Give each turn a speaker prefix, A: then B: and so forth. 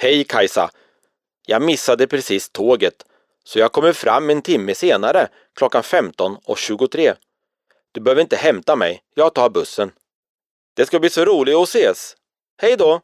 A: Hej Kajsa! Jag missade precis tåget, så jag kommer fram en timme senare, klockan 15.23. Du behöver inte hämta mig, jag tar bussen. Det ska bli så roligt att ses. Hej då!